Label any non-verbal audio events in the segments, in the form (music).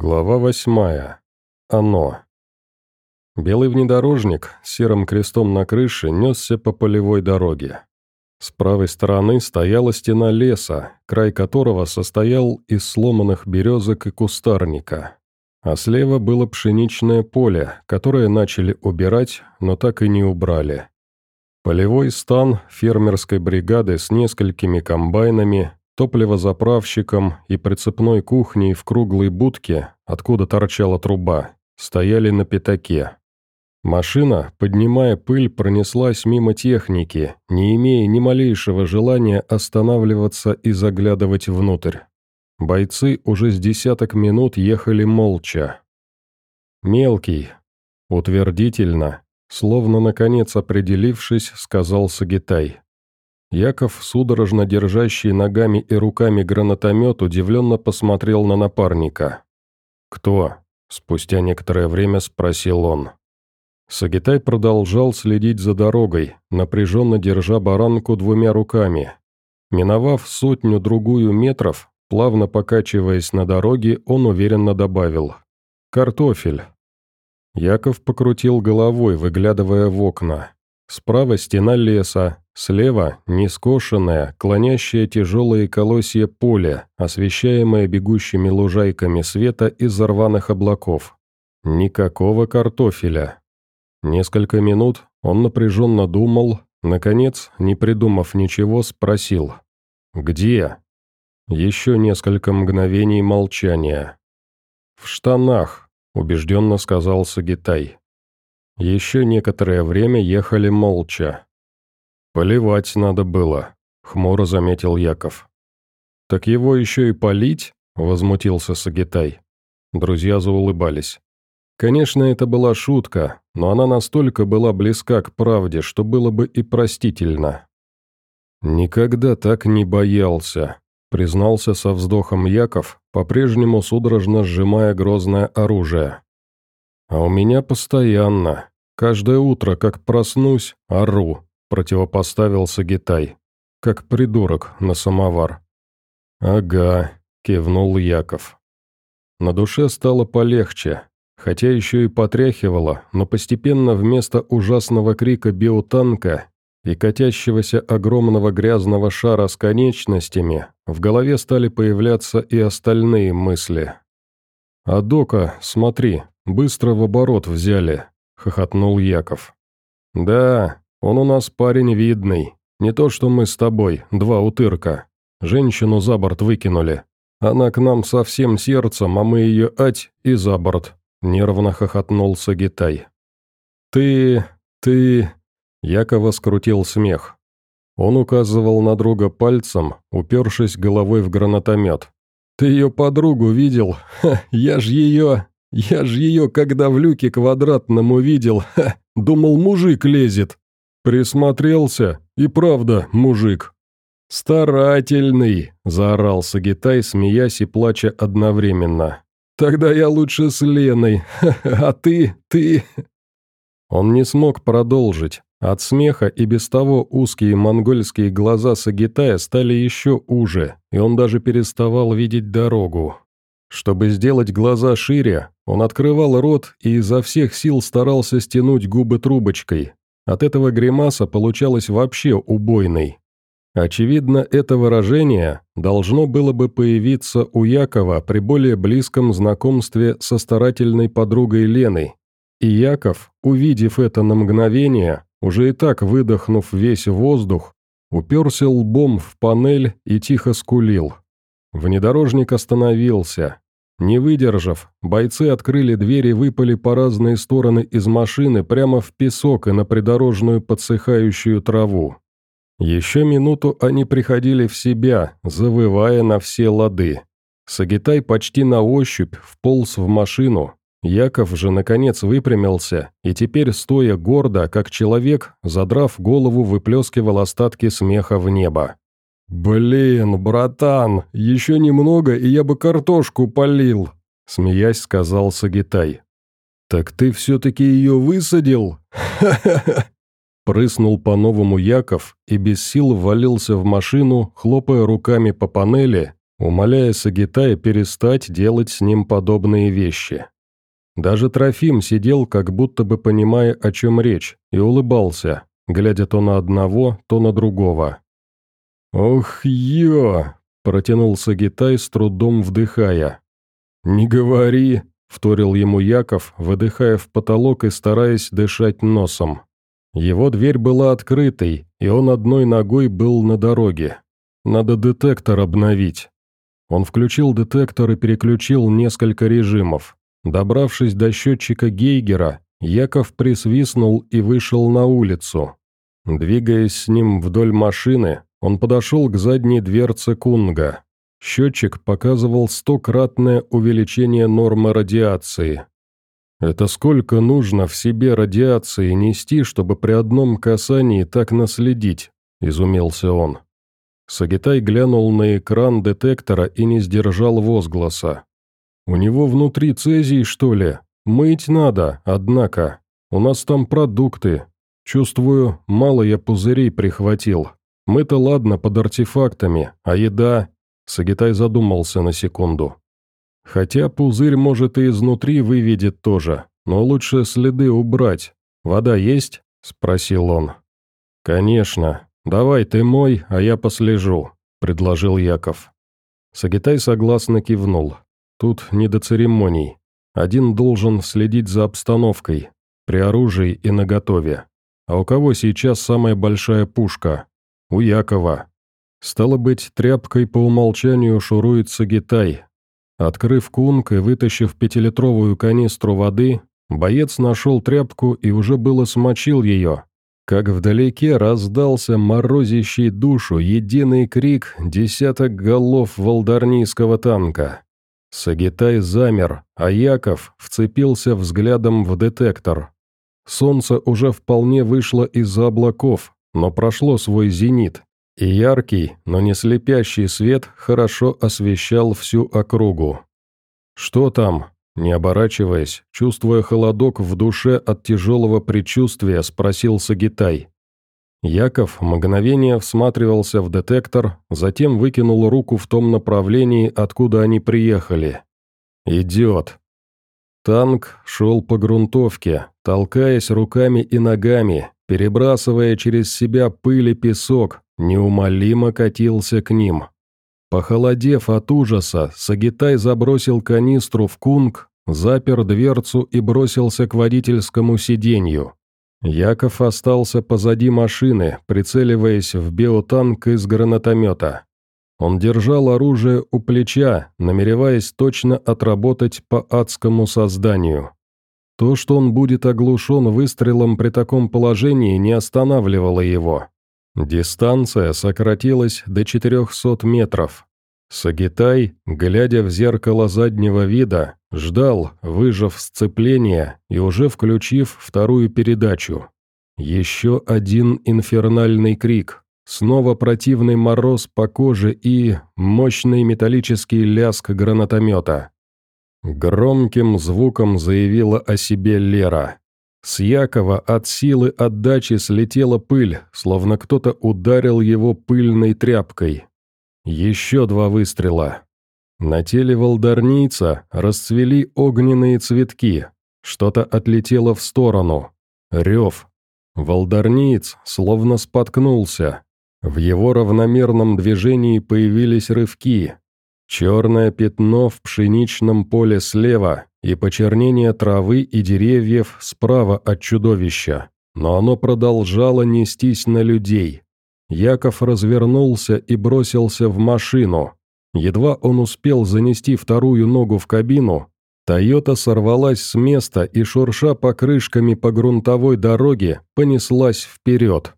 Глава восьмая. Оно. Белый внедорожник с серым крестом на крыше несся по полевой дороге. С правой стороны стояла стена леса, край которого состоял из сломанных березок и кустарника. А слева было пшеничное поле, которое начали убирать, но так и не убрали. Полевой стан фермерской бригады с несколькими комбайнами, топливозаправщиком и прицепной кухней в круглой будке, откуда торчала труба, стояли на пятаке. Машина, поднимая пыль, пронеслась мимо техники, не имея ни малейшего желания останавливаться и заглядывать внутрь. Бойцы уже с десяток минут ехали молча. «Мелкий», утвердительно, словно наконец определившись, сказал Сагитай. Яков, судорожно держащий ногами и руками гранатомет, удивленно посмотрел на напарника. «Кто?» – спустя некоторое время спросил он. Сагитай продолжал следить за дорогой, напряженно держа баранку двумя руками. Миновав сотню-другую метров, плавно покачиваясь на дороге, он уверенно добавил «Картофель». Яков покрутил головой, выглядывая в окна. Справа стена леса, Слева – нескошенное, клонящее тяжелые колосья поле, освещаемое бегущими лужайками света из рваных облаков. Никакого картофеля. Несколько минут он напряженно думал, наконец, не придумав ничего, спросил «Где?» Еще несколько мгновений молчания. «В штанах», – убежденно сказал Сагитай. Еще некоторое время ехали молча. «Поливать надо было», — хмуро заметил Яков. «Так его еще и полить?» — возмутился Сагитай. Друзья заулыбались. Конечно, это была шутка, но она настолько была близка к правде, что было бы и простительно. «Никогда так не боялся», — признался со вздохом Яков, по-прежнему судорожно сжимая грозное оружие. «А у меня постоянно. Каждое утро, как проснусь, ору противопоставился Гитай, как придурок на самовар. «Ага», — кивнул Яков. На душе стало полегче, хотя еще и потряхивало, но постепенно вместо ужасного крика биотанка и катящегося огромного грязного шара с конечностями в голове стали появляться и остальные мысли. «А дока, смотри, быстро в оборот взяли», — хохотнул Яков. «Да, он у нас парень видный. Не то, что мы с тобой, два утырка. Женщину за борт выкинули. Она к нам со всем сердцем, а мы ее ать и за борт», — нервно хохотнул Сагитай. «Ты... ты...» Якова скрутил смех. Он указывал на друга пальцем, упершись головой в гранатомет. «Ты ее подругу видел? (laughs) Ха, я ж ее... Я ж ее, когда в люке квадратном увидел, (laughs) ха, думал, мужик лезет. «Присмотрелся, и правда, мужик». «Старательный», – заорал Сагитай, смеясь и плача одновременно. «Тогда я лучше с Леной, (laughs) а ты, ты...» Он не смог продолжить. От смеха и без того узкие монгольские глаза Сагитая стали еще уже, и он даже переставал видеть дорогу. Чтобы сделать глаза шире, он открывал рот и изо всех сил старался стянуть губы трубочкой, от этого гримаса получалась вообще убойной. Очевидно, это выражение должно было бы появиться у Якова при более близком знакомстве со старательной подругой Леной. И Яков, увидев это на мгновение, уже и так выдохнув весь воздух, уперся лбом в панель и тихо скулил. Внедорожник остановился, не выдержав, бойцы открыли дверь и выпали по разные стороны из машины прямо в песок и на придорожную подсыхающую траву. Еще минуту они приходили в себя, завывая на все лады. Сагитай почти на ощупь вполз в машину. Яков же, наконец, выпрямился и теперь, стоя гордо, как человек, задрав голову, выплескивал остатки смеха в небо. «Блин, братан, еще немного, и я бы картошку полил», — смеясь сказал Сагитай. «Так ты все-таки ее высадил?» «Ха-ха-ха!» (laughs) Прыснул по-новому Яков и без сил ввалился в машину, хлопая руками по панели, умоляя Сагитая перестать делать с ним подобные вещи. Даже Трофим сидел, как будто бы понимая, о чем речь, и улыбался, глядя то на одного, то на другого. «Ох, ё!» – протянул Сагитай, с трудом вдыхая. «Не говори!» – вторил ему Яков, выдыхая в потолок и стараясь дышать носом. Его дверь была открытой, и он одной ногой был на дороге. Надо детектор обновить. Он включил детектор и переключил несколько режимов. Добравшись до счетчика Гейгера, Яков присвистнул и вышел на улицу. Двигаясь с ним вдоль машины, он подошел к задней дверце Кунга. Счетчик показывал стократное увеличение нормы радиации. Это сколько нужно в себе радиации нести, чтобы при одном касании так наследить, изумился он. Сагитай глянул на экран детектора и не сдержал возгласа. «У него внутри цезий, что ли? Мыть надо, однако. У нас там продукты. Чувствую, мало я пузырей прихватил. Мы-то ладно под артефактами, а еда...» Сагитай задумался на секунду. «Хотя пузырь, может, и изнутри выведет тоже, но лучше следы убрать. Вода есть?» – спросил он. «Конечно. Давай ты мой, а я послежу», – предложил Яков. Сагитай согласно кивнул. Тут не до церемоний. Один должен следить за обстановкой, при оружии и наготове. А у кого сейчас самая большая пушка? У Якова. Стало быть, тряпкой по умолчанию шурует Сагитай. Открыв кунг и вытащив пятилитровую канистру воды, боец нашел тряпку и уже было смочил ее, как вдалеке раздался морозящий душу единый крик десяток голов волдарнийского танка. Сагитай замер, а Яков вцепился взглядом в детектор. Солнце уже вполне вышло из-за облаков, но прошло свой зенит, и яркий, но не слепящий свет хорошо освещал всю округу. «Что там?» Не оборачиваясь, чувствуя холодок в душе от тяжелого предчувствия, спросил Сагитай. Яков мгновение всматривался в детектор, затем выкинул руку в том направлении, откуда они приехали. «Идет». Танк шел по грунтовке, толкаясь руками и ногами, перебрасывая через себя пыль и песок, неумолимо катился к ним. Похолодев от ужаса, Сагитай забросил канистру в кунг, запер дверцу и бросился к водительскому сиденью. Яков остался позади машины, прицеливаясь в биотанк из гранатомета. Он держал оружие у плеча, намереваясь точно отработать по адскому созданию. То, что он будет оглушен выстрелом при таком положении, не останавливало его. Дистанция сократилась до 400 метров. Сагитай, глядя в зеркало заднего вида, ждал, выжав сцепление и уже включив вторую передачу. Еще один инфернальный крик, снова противный мороз по коже и мощный металлический лязг гранатомета. Громким звуком заявила о себе Лера. С Якова от силы отдачи слетела пыль, словно кто-то ударил его пыльной тряпкой. Еще два выстрела. На теле волдарнийца расцвели огненные цветки. Что-то отлетело в сторону. Рев. Волдарниец словно споткнулся. В его равномерном движении появились рывки. Черное пятно в пшеничном поле слева и почернение травы и деревьев справа от чудовища. Но оно продолжало нестись на людей. Яков развернулся и бросился в машину. Едва он успел занести вторую ногу в кабину, «Тойота» сорвалась с места и, шурша покрышками по грунтовой дороге, понеслась вперед.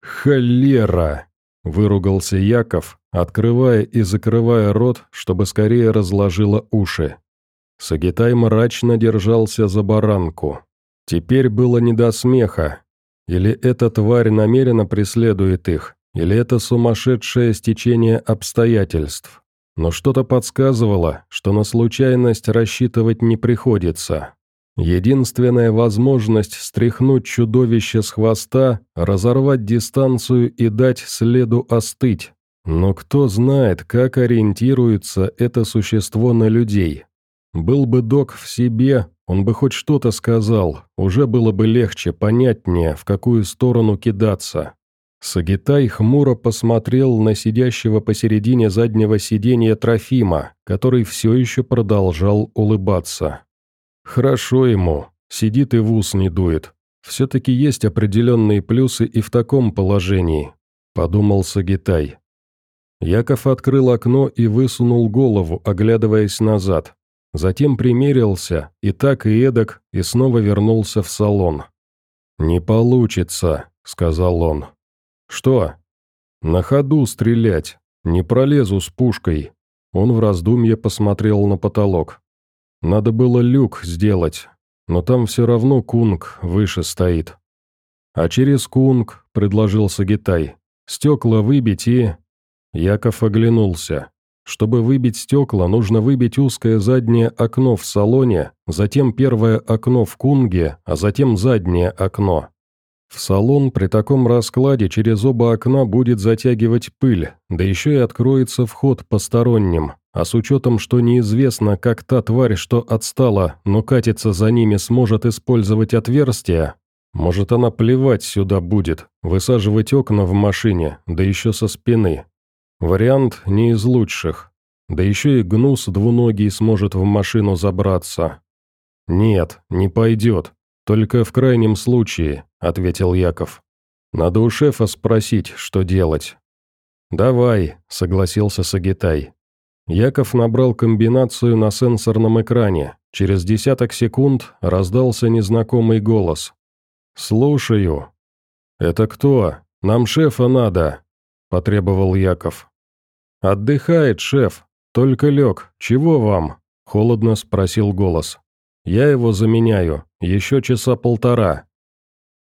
«Холера!» – выругался Яков, открывая и закрывая рот, чтобы скорее разложило уши. Сагитай мрачно держался за баранку. Теперь было не до смеха, или эта тварь намеренно преследует их, или это сумасшедшее стечение обстоятельств. Но что-то подсказывало, что на случайность рассчитывать не приходится. Единственная возможность стряхнуть чудовище с хвоста, разорвать дистанцию и дать следу остыть, Но кто знает, как ориентируется это существо на людей. Был бы док в себе, он бы хоть что-то сказал, уже было бы легче, понятнее, в какую сторону кидаться. Сагитай хмуро посмотрел на сидящего посередине заднего сиденья Трофима, который все еще продолжал улыбаться. «Хорошо ему, сидит и в ус не дует. Все-таки есть определенные плюсы и в таком положении», – подумал Сагитай. Яков открыл окно и высунул голову, оглядываясь назад. Затем примерился, и так и эдак, и снова вернулся в салон. «Не получится», – сказал он. «Что?» «На ходу стрелять. Не пролезу с пушкой». Он в раздумье посмотрел на потолок. «Надо было люк сделать, но там все равно кунг выше стоит». «А через кунг», — предложил Сагитай, — «стекла выбить и...» Яков оглянулся. Чтобы выбить стекла, нужно выбить узкое заднее окно в салоне, затем первое окно в кунге, а затем заднее окно. В салон при таком раскладе через оба окна будет затягивать пыль, да еще и откроется вход посторонним, а с учетом, что неизвестно, как та тварь, что отстала, но катится за ними, сможет использовать отверстия, может она плевать сюда будет, высаживать окна в машине, да еще со спины. Вариант не из лучших. Да еще и гнус двуногий сможет в машину забраться. Нет, не пойдет. Только в крайнем случае, ответил Яков. «Надо у шефа спросить, что делать». «Давай», — согласился Сагитай. Яков набрал комбинацию на сенсорном экране. Через десяток секунд раздался незнакомый голос. «Слушаю». «Это кто? Нам шефа надо», — потребовал Яков. «Отдыхает шеф. Только лег. Чего вам?» — холодно спросил голос. «Я его заменяю. Еще часа полтора.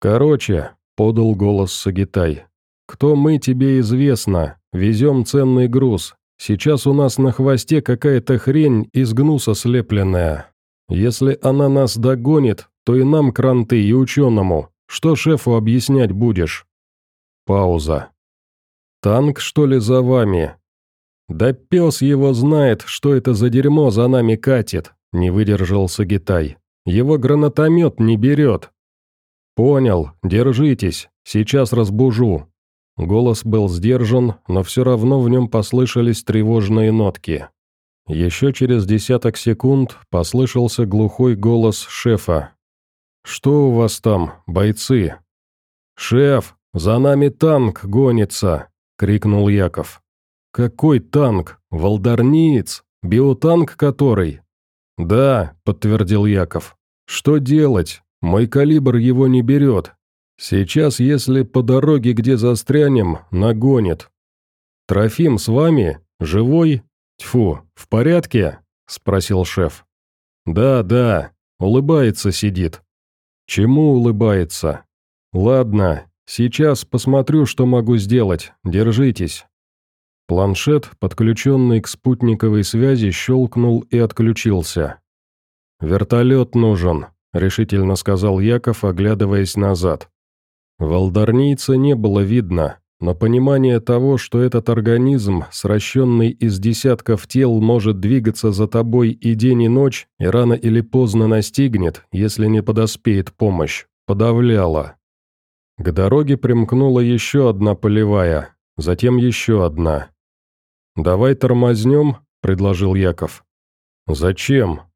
«Короче», — подал голос Сагитай, — «кто мы, тебе известно. Везем ценный груз. Сейчас у нас на хвосте какая-то хрень из гнуса слепленная. Если она нас догонит, то и нам кранты, и ученому. Что шефу объяснять будешь?» Пауза. «Танк, что ли, за вами?» «Да пес его знает, что это за дерьмо за нами катит», — не выдержал Сагитай. «Его гранатомет не берет. «Понял, держитесь, сейчас разбужу». Голос был сдержан, но все равно в нем послышались тревожные нотки. Еще через десяток секунд послышался глухой голос шефа. «Что у вас там, бойцы?» «Шеф, за нами танк гонится!» — крикнул Яков. «Какой танк? Волдарниец? Биотанк который?» «Да», — подтвердил Яков. «Что делать? Мой калибр его не берет. Сейчас, если по дороге, где застрянем, нагонит. Трофим с вами? Живой? Тьфу, в порядке?» – спросил шеф. «Да, да, улыбается сидит». «Чему улыбается?» «Ладно, сейчас посмотрю, что могу сделать. Держитесь». Планшет, подключенный к спутниковой связи, щелкнул и отключился. «Вертолет нужен», — решительно сказал Яков, оглядываясь назад. Волдарнийца не было видно, но понимание того, что этот организм, сращенный из десятков тел, может двигаться за тобой и день, и ночь, и рано или поздно настигнет, если не подоспеет помощь, подавляло. К дороге примкнула еще одна полевая, затем еще одна. «Давай тормознем», — предложил Яков. «Зачем?»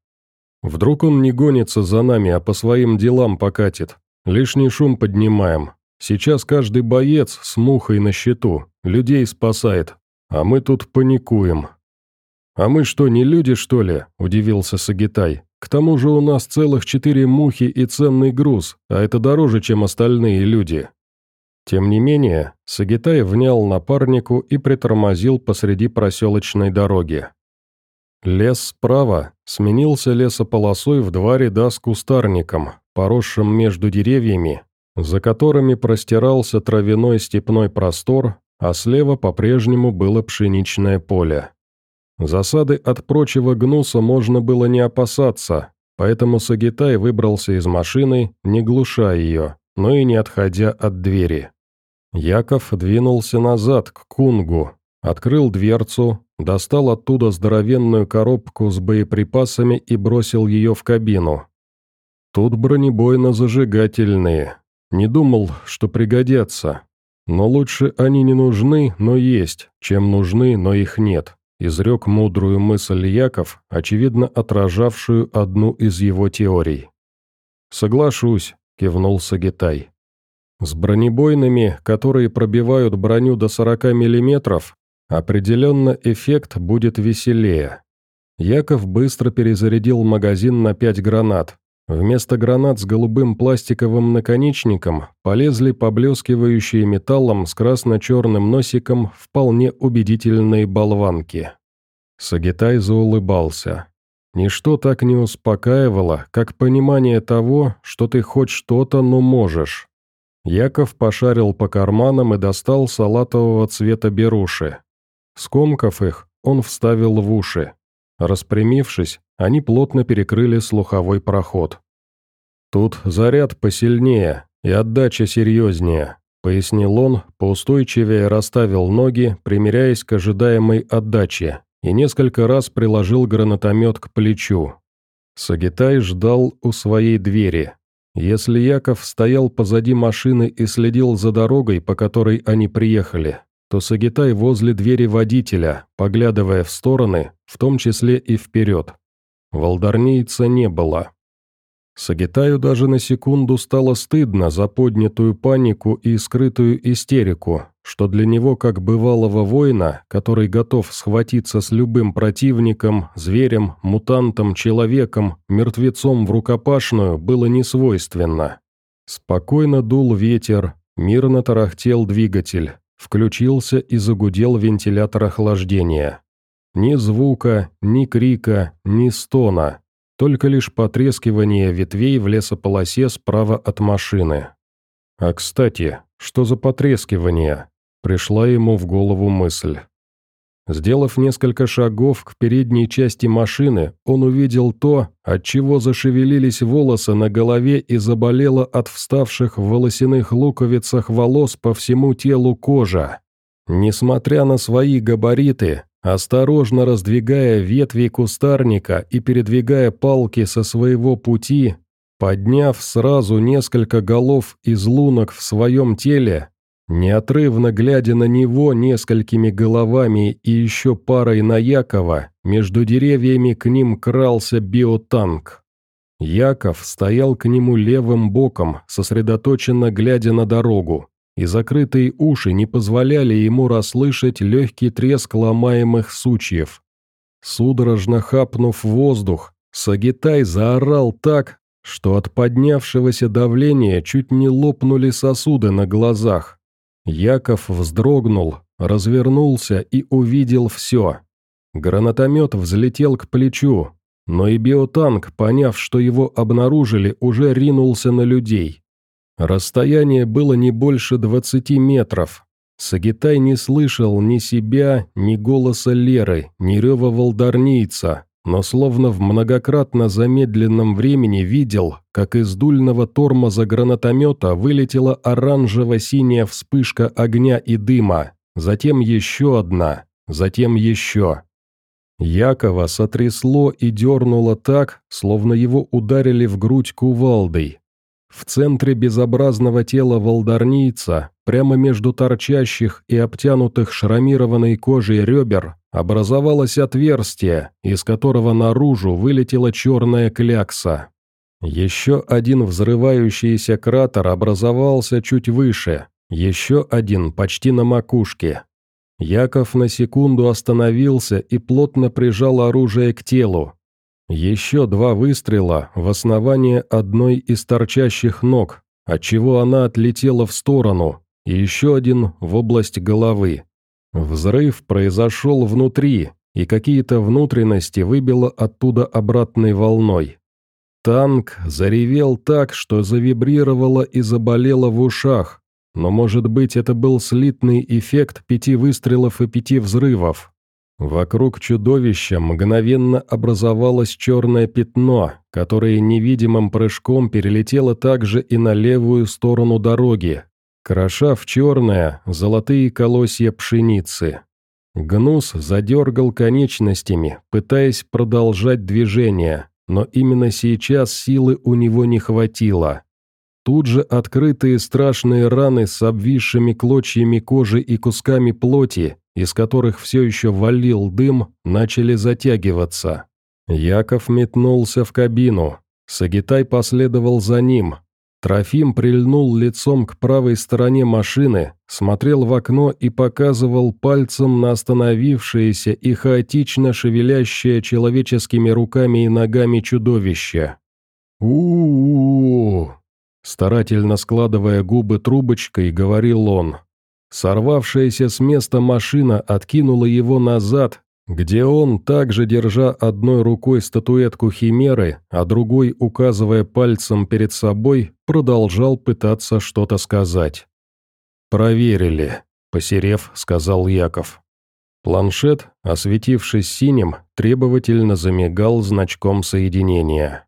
Вдруг он не гонится за нами, а по своим делам покатит. Лишний шум поднимаем. Сейчас каждый боец с мухой на счету, людей спасает, а мы тут паникуем». «А мы что, не люди, что ли?» – удивился Сагитай. «К тому же у нас целых четыре мухи и ценный груз, а это дороже, чем остальные люди». Тем не менее, Сагитай внял напарнику и притормозил посреди проселочной дороги. Лес справа сменился лесополосой в два ряда с кустарником, поросшим между деревьями, за которыми простирался травяной степной простор, а слева по-прежнему было пшеничное поле. Засады от прочего гнуса можно было не опасаться, поэтому Сагитай выбрался из машины, не глуша ее, но и не отходя от двери. Яков двинулся назад, к Кунгу, Открыл дверцу, достал оттуда здоровенную коробку с боеприпасами и бросил ее в кабину. Тут бронебойно-зажигательные. Не думал, что пригодятся. Но лучше они не нужны, но есть, чем нужны, но их нет изрек мудрую мысль Яков, очевидно отражавшую одну из его теорий. «Соглашусь», — кивнул Сагитай. «С бронебойными, которые пробивают броню до 40 миллиметров, определенно эффект будет веселее». Яков быстро перезарядил магазин на пять гранат, Вместо гранат с голубым пластиковым наконечником полезли поблескивающие металлом с красно-черным носиком вполне убедительные болванки. Сагитай заулыбался. Ничто так не успокаивало, как понимание того, что ты хоть что-то, но можешь. Яков пошарил по карманам и достал салатового цвета беруши. Скомкав их, он вставил в уши. Распрямившись, они плотно перекрыли слуховой проход. «Тут заряд посильнее и отдача серьезнее», — пояснил он, поустойчивее расставил ноги, примиряясь к ожидаемой отдаче, и несколько раз приложил гранатомет к плечу. Сагитай ждал у своей двери. Если Яков стоял позади машины и следил за дорогой, по которой они приехали, то Сагитай возле двери водителя, поглядывая в стороны, в том числе и вперед. Волдарнийца не было. Сагитаю даже на секунду стало стыдно за поднятую панику и скрытую истерику, что для него, как бывалого воина, который готов схватиться с любым противником, зверем, мутантом, человеком, мертвецом в рукопашную, было несвойственно. Спокойно дул ветер, мирно тарахтел двигатель, включился и загудел вентилятор охлаждения. Ни звука, ни крика, ни стона. Только лишь потрескивание ветвей в лесополосе справа от машины. А кстати, что за потрескивание? Пришла ему в голову мысль. Сделав несколько шагов к передней части машины, он увидел то, от чего зашевелились волосы на голове и заболела от вставших в волосяных луковицах волос по всему телу кожа. Несмотря на свои габариты, Осторожно раздвигая ветви кустарника и передвигая палки со своего пути, подняв сразу несколько голов из лунок в своем теле, неотрывно глядя на него несколькими головами и еще парой на Якова, между деревьями к ним крался биотанк. Яков стоял к нему левым боком, сосредоточенно глядя на дорогу и закрытые уши не позволяли ему расслышать легкий треск ломаемых сучьев. Судорожно хапнув воздух, Сагитай заорал так, что от поднявшегося давления чуть не лопнули сосуды на глазах. Яков вздрогнул, развернулся и увидел все. Гранатомет взлетел к плечу, но и биотанк, поняв, что его обнаружили, уже ринулся на людей. Расстояние было не больше двадцати метров. Сагитай не слышал ни себя, ни голоса Леры, ни рева волдарнийца, но словно в многократно замедленном времени видел, как из дульного тормоза гранатомета вылетела оранжево-синяя вспышка огня и дыма, затем еще одна, затем еще. Якова сотрясло и дернуло так, словно его ударили в грудь кувалдой, в центре безобразного тела волдарнийца, прямо между торчащих и обтянутых шрамированной кожей ребер, образовалось отверстие, из которого наружу вылетела черная клякса. Еще один взрывающийся кратер образовался чуть выше, еще один почти на макушке. Яков на секунду остановился и плотно прижал оружие к телу, еще два выстрела в основание одной из торчащих ног, отчего она отлетела в сторону, и еще один в область головы. Взрыв произошел внутри, и какие-то внутренности выбило оттуда обратной волной. Танк заревел так, что завибрировало и заболело в ушах, но, может быть, это был слитный эффект пяти выстрелов и пяти взрывов. Вокруг чудовища мгновенно образовалось черное пятно, которое невидимым прыжком перелетело также и на левую сторону дороги, кроша в черное золотые колосья пшеницы. Гнус задергал конечностями, пытаясь продолжать движение, но именно сейчас силы у него не хватило. Тут же открытые страшные раны с обвисшими клочьями кожи и кусками плоти, из которых все еще валил дым, начали затягиваться. Яков метнулся в кабину. Сагитай последовал за ним, Трофим прильнул лицом к правой стороне машины, смотрел в окно и показывал пальцем на остановившееся и хаотично шевелящее человеческими руками и ногами чудовище. у у, -у Старательно складывая губы трубочкой, говорил он. Сорвавшаяся с места машина откинула его назад, где он, также держа одной рукой статуэтку Химеры, а другой, указывая пальцем перед собой, продолжал пытаться что-то сказать. «Проверили», — посерев, сказал Яков. Планшет, осветившись синим, требовательно замигал значком соединения.